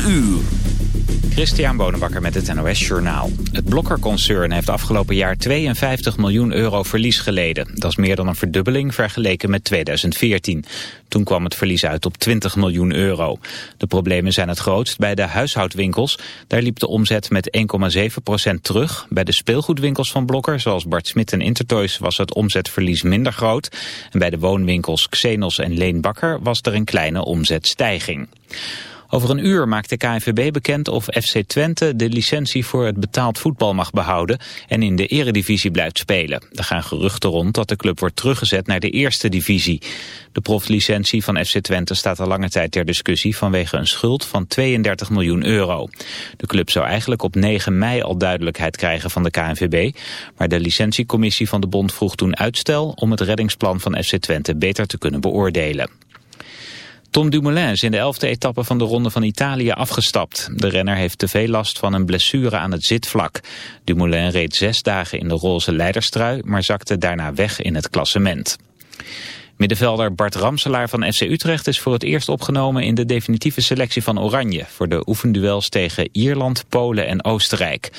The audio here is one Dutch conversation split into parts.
4 uur. Christian Bonenbakker met het NOS Journaal. Het Blokker-concern heeft afgelopen jaar 52 miljoen euro verlies geleden. Dat is meer dan een verdubbeling vergeleken met 2014. Toen kwam het verlies uit op 20 miljoen euro. De problemen zijn het grootst bij de huishoudwinkels. Daar liep de omzet met 1,7% terug. Bij de speelgoedwinkels van Blokker, zoals Bart Smit en Intertoys, was het omzetverlies minder groot. En bij de woonwinkels Xenos en Leen Bakker was er een kleine omzetstijging. Over een uur maakt de KNVB bekend of FC Twente de licentie voor het betaald voetbal mag behouden en in de eredivisie blijft spelen. Er gaan geruchten rond dat de club wordt teruggezet naar de eerste divisie. De proflicentie van FC Twente staat al lange tijd ter discussie vanwege een schuld van 32 miljoen euro. De club zou eigenlijk op 9 mei al duidelijkheid krijgen van de KNVB, maar de licentiecommissie van de bond vroeg toen uitstel om het reddingsplan van FC Twente beter te kunnen beoordelen. Tom Dumoulin is in de elfde etappe van de Ronde van Italië afgestapt. De renner heeft te veel last van een blessure aan het zitvlak. Dumoulin reed zes dagen in de roze leiderstrui, maar zakte daarna weg in het klassement. Middenvelder Bart Ramselaar van FC Utrecht is voor het eerst opgenomen in de definitieve selectie van Oranje voor de oefenduels tegen Ierland, Polen en Oostenrijk.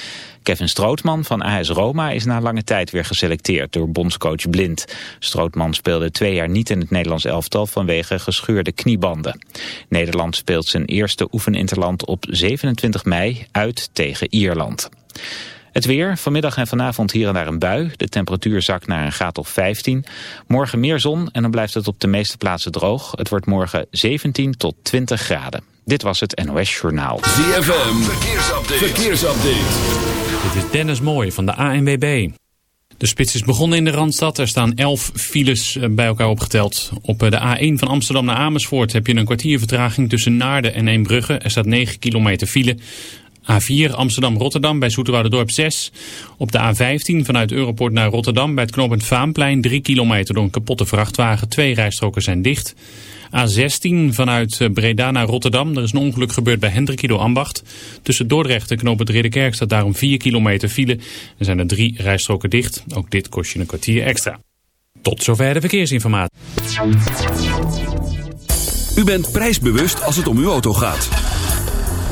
Kevin Strootman van AS Roma is na lange tijd weer geselecteerd door bondscoach Blind. Strootman speelde twee jaar niet in het Nederlands elftal vanwege gescheurde kniebanden. Nederland speelt zijn eerste oefeninterland op 27 mei uit tegen Ierland. Het weer, vanmiddag en vanavond hier en daar een bui. De temperatuur zakt naar een graad of 15. Morgen meer zon en dan blijft het op de meeste plaatsen droog. Het wordt morgen 17 tot 20 graden. Dit was het NOS Journaal. ZFM, verkeersupdate. verkeersupdate. Dit is Dennis Mooij van de ANWB. De spits is begonnen in de Randstad. Er staan 11 files eh, bij elkaar opgeteld. Op eh, de A1 van Amsterdam naar Amersfoort heb je een kwartier vertraging tussen Naarden en Eembrugge. Er staat 9 kilometer file. A4 Amsterdam-Rotterdam bij Dorp 6. Op de A15 vanuit Europort naar Rotterdam bij het knooppunt Vaanplein 3 kilometer door een kapotte vrachtwagen. Twee rijstroken zijn dicht. A16 vanuit Breda naar Rotterdam. Er is een ongeluk gebeurd bij Hendrikido Ambacht. Tussen Dordrecht en knooppunt Ridderkerk staat daarom 4 kilometer file. Er zijn er drie rijstroken dicht. Ook dit kost je een kwartier extra. Tot zover de verkeersinformatie. U bent prijsbewust als het om uw auto gaat.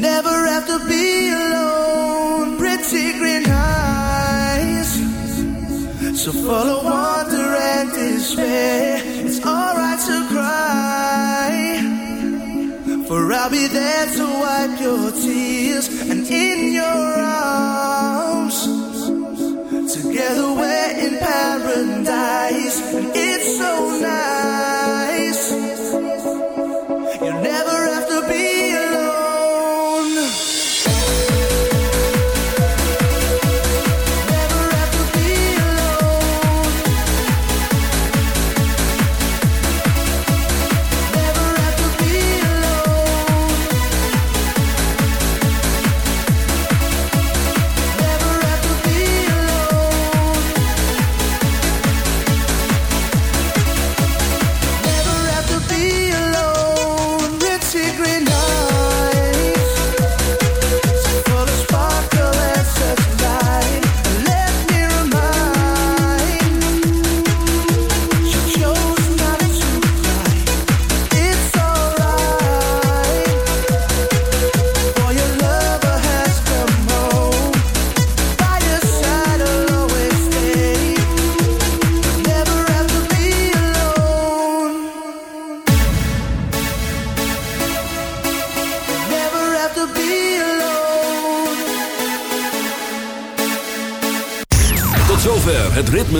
never have to be alone. Pretty green eyes, so full of wonder and despair. It's alright to cry, for I'll be there to wipe your tears and in your arms. Together we're in paradise.